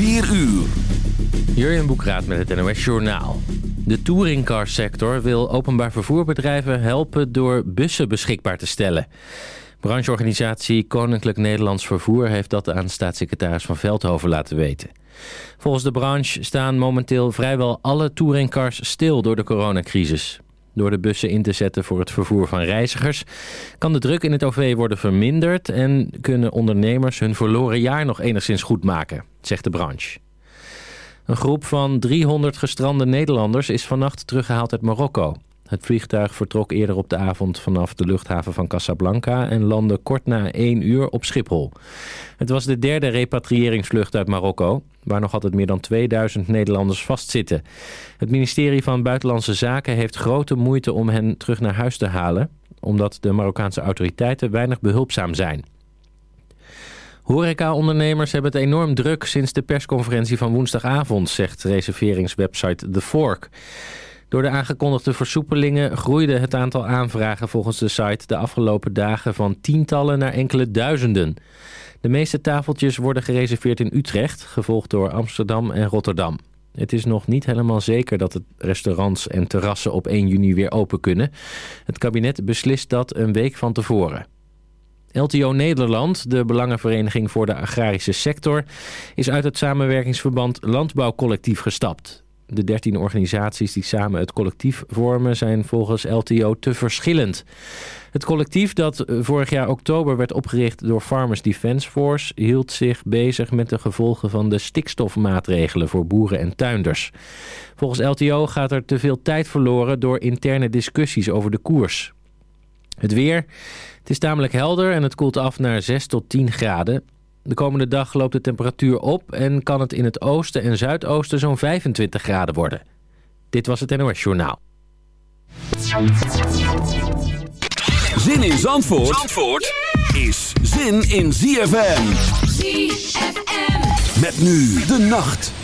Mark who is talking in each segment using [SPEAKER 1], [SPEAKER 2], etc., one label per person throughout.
[SPEAKER 1] 4 uur.
[SPEAKER 2] Jurjen Boekraat met het NOS Journaal. De touringcarsector wil openbaar vervoerbedrijven helpen door bussen beschikbaar te stellen. Brancheorganisatie Koninklijk Nederlands Vervoer heeft dat aan staatssecretaris Van Veldhoven laten weten. Volgens de branche staan momenteel vrijwel alle touringcars stil door de coronacrisis. Door de bussen in te zetten voor het vervoer van reizigers... kan de druk in het OV worden verminderd... en kunnen ondernemers hun verloren jaar nog enigszins goed maken, zegt de branche. Een groep van 300 gestrande Nederlanders is vannacht teruggehaald uit Marokko. Het vliegtuig vertrok eerder op de avond vanaf de luchthaven van Casablanca... en landde kort na 1 uur op Schiphol. Het was de derde repatriëringsvlucht uit Marokko... waar nog altijd meer dan 2000 Nederlanders vastzitten. Het ministerie van Buitenlandse Zaken heeft grote moeite om hen terug naar huis te halen... omdat de Marokkaanse autoriteiten weinig behulpzaam zijn. Horeca-ondernemers hebben het enorm druk sinds de persconferentie van woensdagavond, zegt reserveringswebsite The Fork. Door de aangekondigde versoepelingen groeide het aantal aanvragen volgens de site de afgelopen dagen van tientallen naar enkele duizenden. De meeste tafeltjes worden gereserveerd in Utrecht, gevolgd door Amsterdam en Rotterdam. Het is nog niet helemaal zeker dat het restaurants en terrassen op 1 juni weer open kunnen. Het kabinet beslist dat een week van tevoren. LTO Nederland, de Belangenvereniging voor de Agrarische Sector, is uit het samenwerkingsverband Landbouwcollectief gestapt. De 13 organisaties die samen het collectief vormen zijn volgens LTO te verschillend. Het collectief dat vorig jaar oktober werd opgericht door Farmers Defence Force... hield zich bezig met de gevolgen van de stikstofmaatregelen voor boeren en tuinders. Volgens LTO gaat er te veel tijd verloren door interne discussies over de koers. Het weer. Het is tamelijk helder en het koelt af naar 6 tot 10 graden. De komende dag loopt de temperatuur op en kan het in het oosten en zuidoosten zo'n 25 graden worden. Dit was het NOS Journaal.
[SPEAKER 1] Zin in Zandvoort, Zandvoort is zin in ZFM.
[SPEAKER 3] ZFM.
[SPEAKER 1] Met nu de nacht.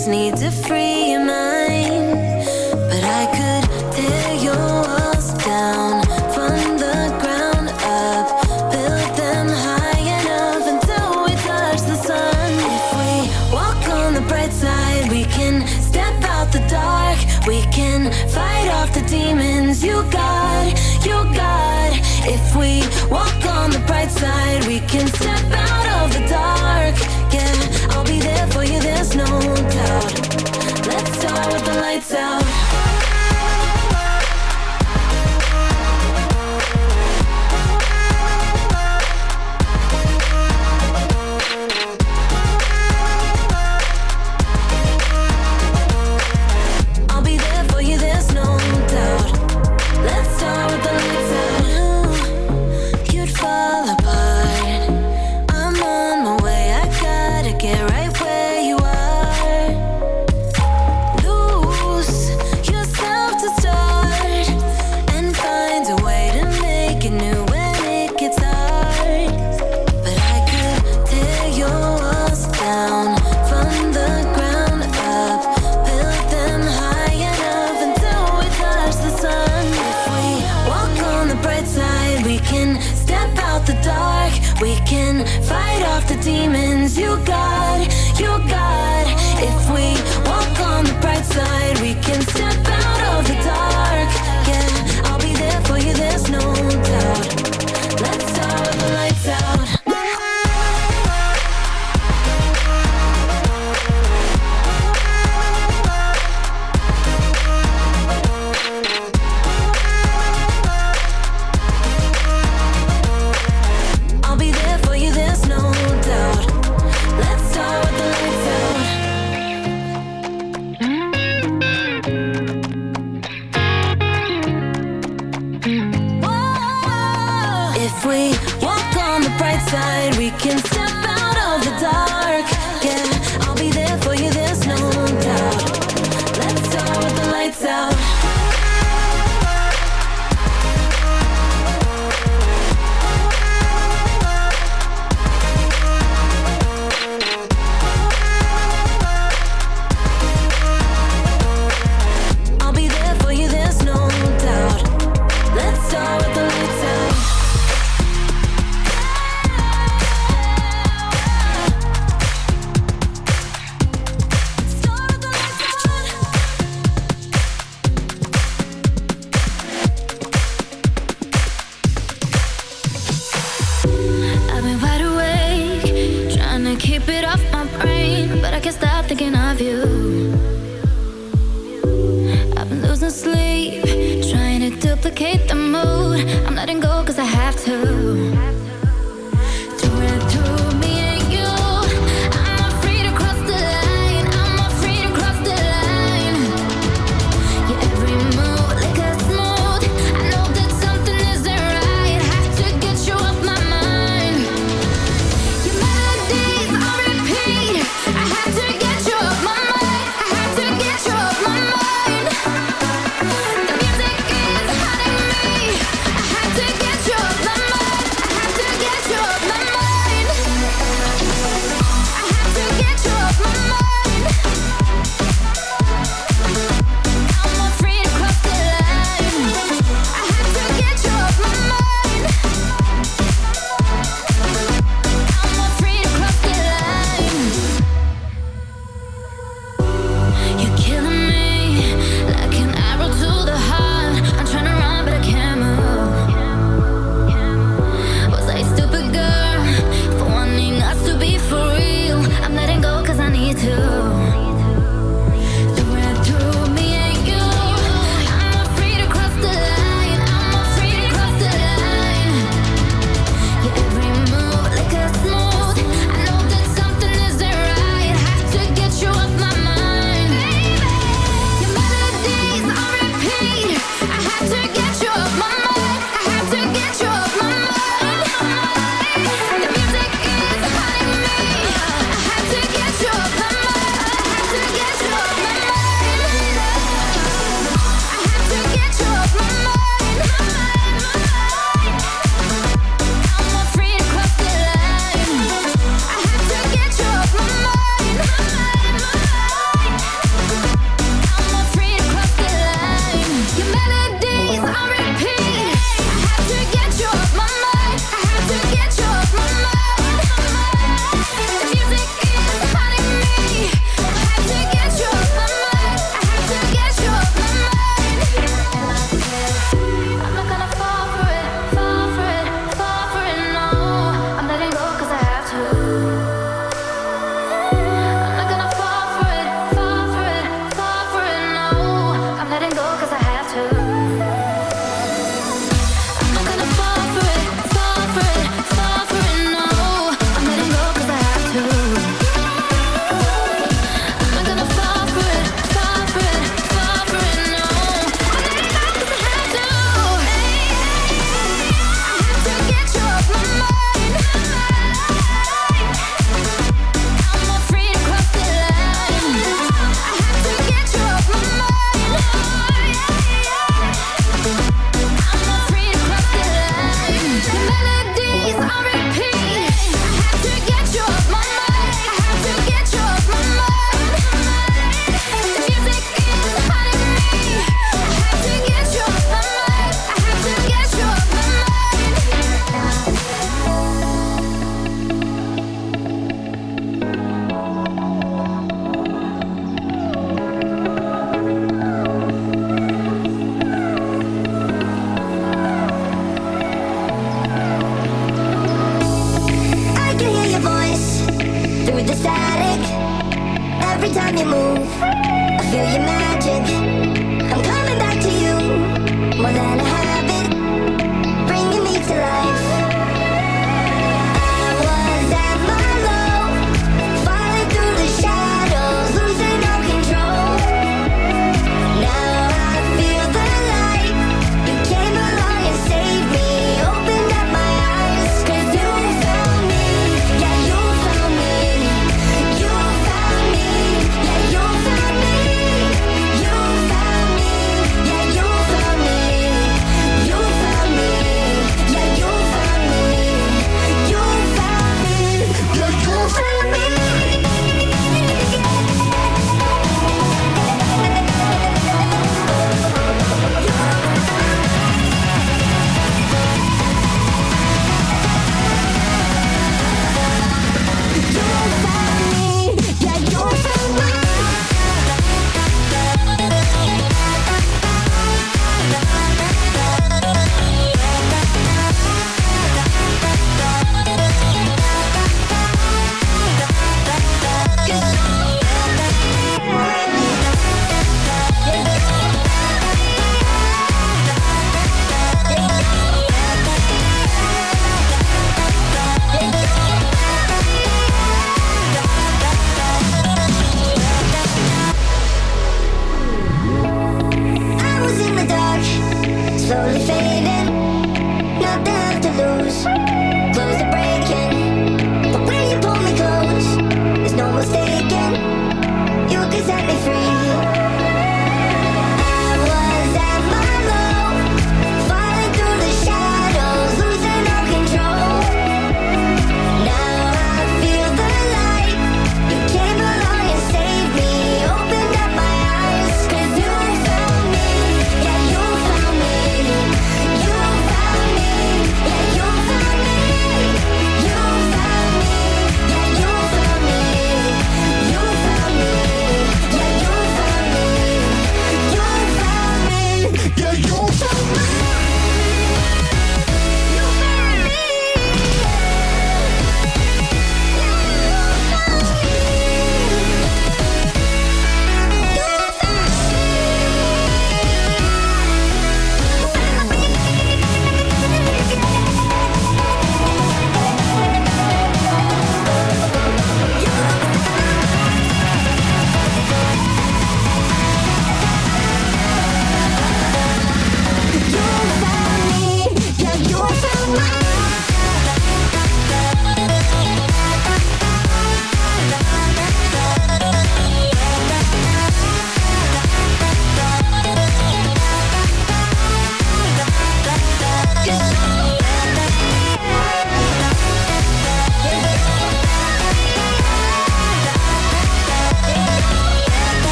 [SPEAKER 3] just need to
[SPEAKER 4] free.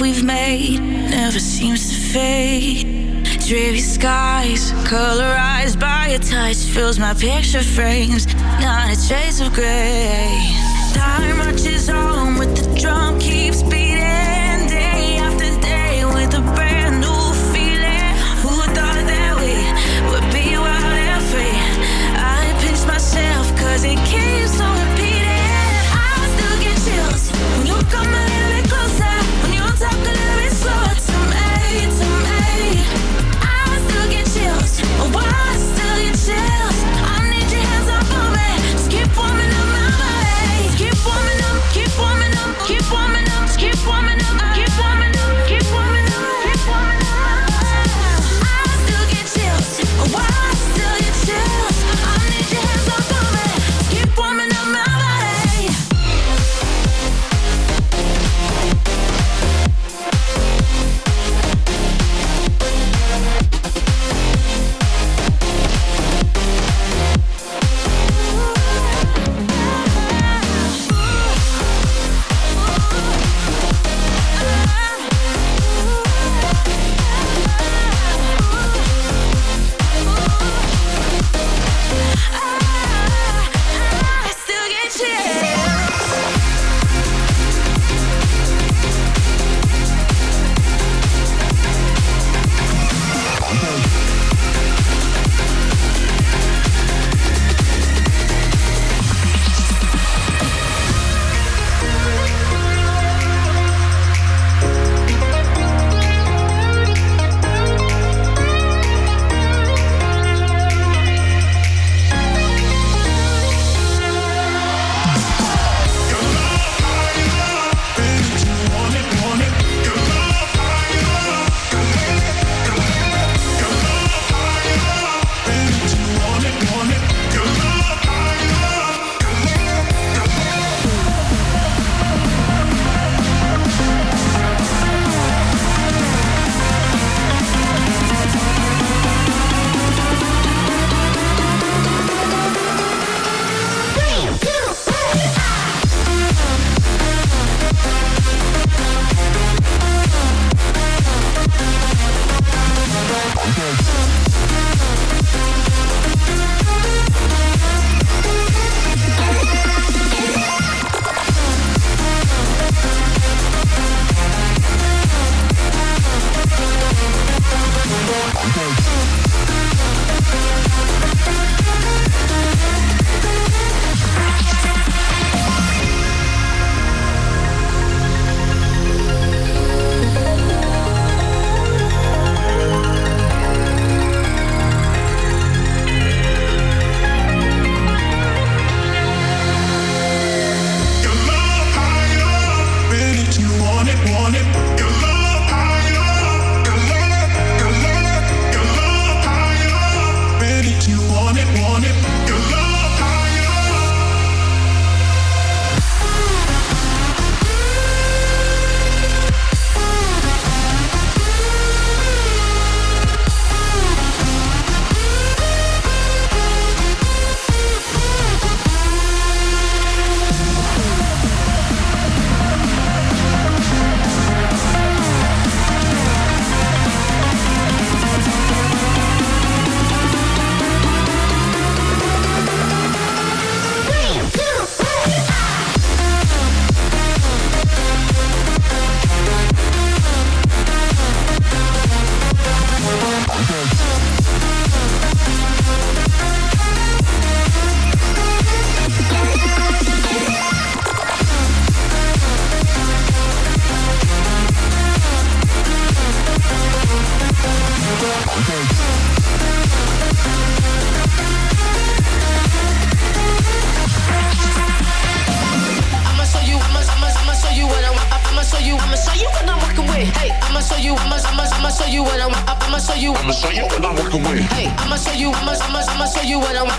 [SPEAKER 4] we've made never seems to fade. Dreary skies, colorized by your touch, fills my picture frames, not a trace of gray. Time marches on with the drum keeps beating.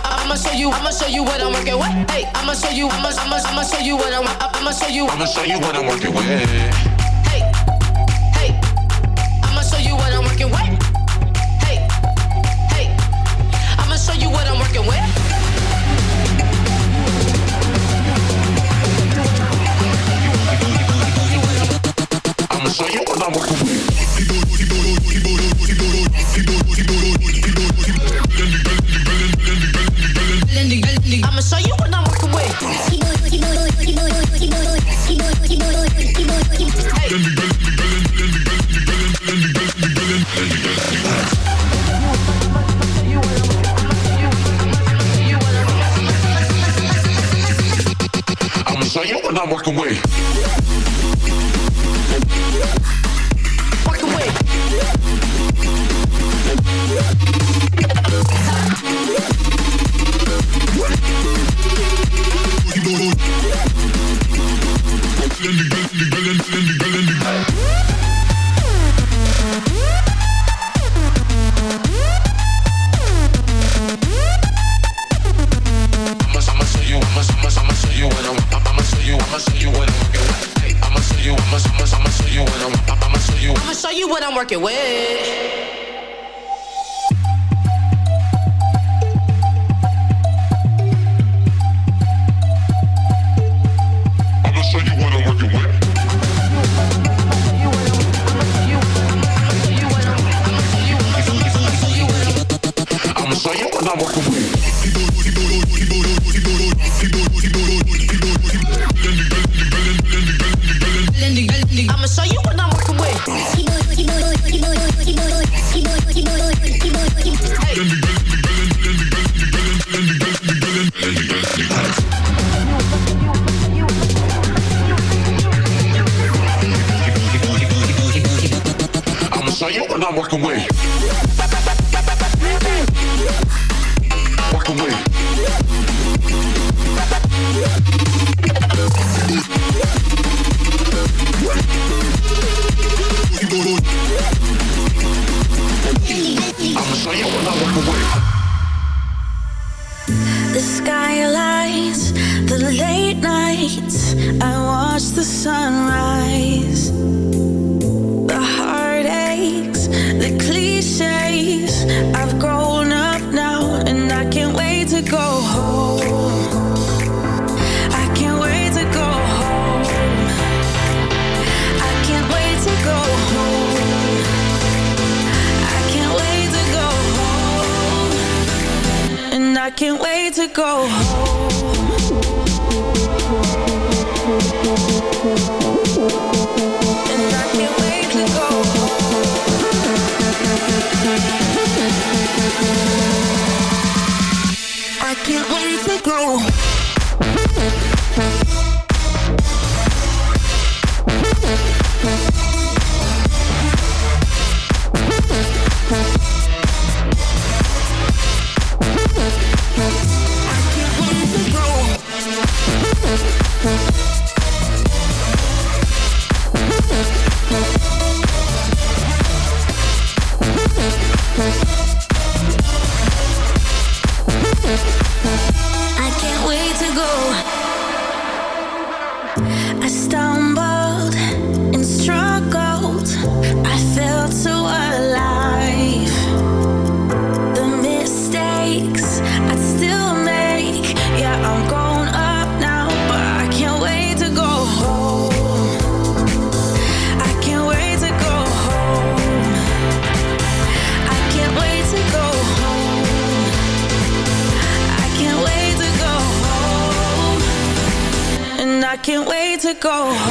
[SPEAKER 4] I'ma show you, I'ma show you what I'm working with. Hey, I'ma show you, I'ma, I'ma, I'ma show you what I'm, I'ma show you, I'ma show you what I'm working with.
[SPEAKER 3] Walk away. go.